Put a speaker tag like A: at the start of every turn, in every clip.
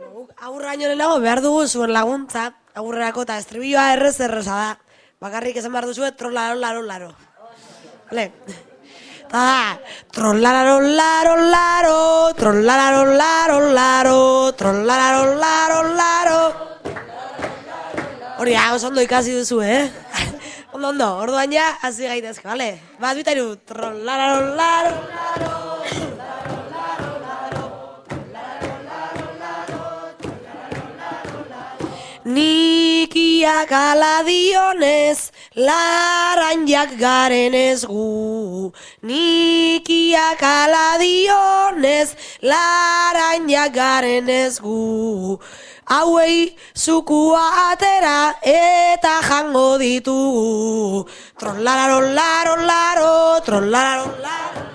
A: Aurraino lehenago behar dugu zuen laguntza, aurrerako eta estribilloa errez erreza da. Bakarrik esan behar duzu, trollaro, laro, laro. Vale? Ta da, trollaro, laro, laro, trollaro, laro, laro, trollaro, laro, laro. Hori, hau ondo ikasi duzu, eh? ondo, ondo, orduan ja, hasi gaitezke, vale? Bat, bitairu, trollaro, laro, laro. Nikiak ala dionez, laranjak garen ez gu. Nikiak ala dionez, laranjak garen gu. Hauei zukua atera eta jango ditugu. Trollararo, laro, laro, trollararo, laro.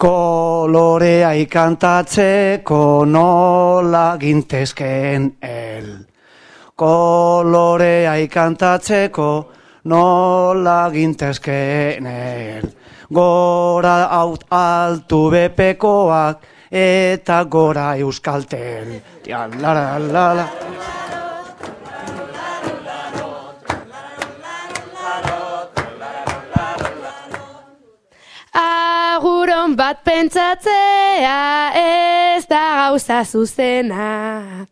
B: Kolorea ikantatzeko nola gintezken el. Kolorea ikantatzeko nola gintezken el. Gora aut altu bepekoak eta gora euskaltel. Ja, la, la, la, la.
C: Bat pentsatzea ez da gauza zuzena.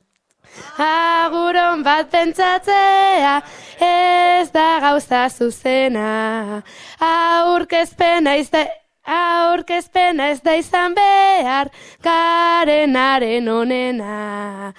C: Aguron bat pentsatzea ez da gauza zuzena. Aurkezpena ez. Aurkezpena ez da izan behar, karenaren onena.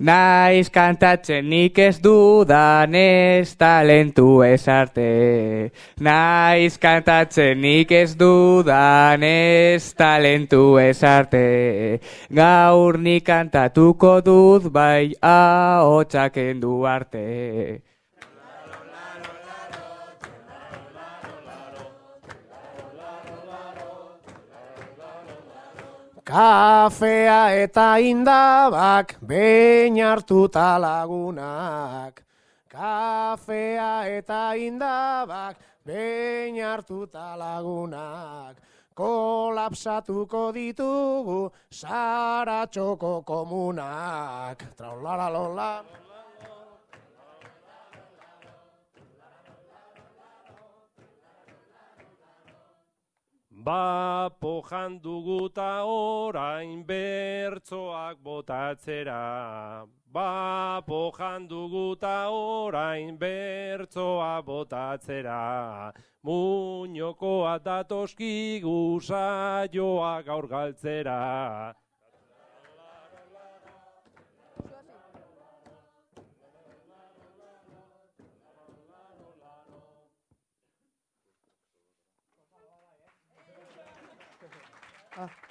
D: Naiz kantatzen nik ez dudan ez talentu ez arte. Naiz kantatzen nik ez dudan ez talentu ez arte. Gaur nik kantatuko dut bai ahotsaken du arte.
E: Kafea eta indabak behin hartuta lagunak. Kafea eta indabak behin hartuta lagunak. Kolapsatuko ditugu saratxoko komunak. Traulalalola.
F: Bapo janduguta orain bertzoak botatzera. Bapo janduguta orain bertzoa botatzera. Muñokoa datoskigu saioa gaur galtzera.
B: Ah.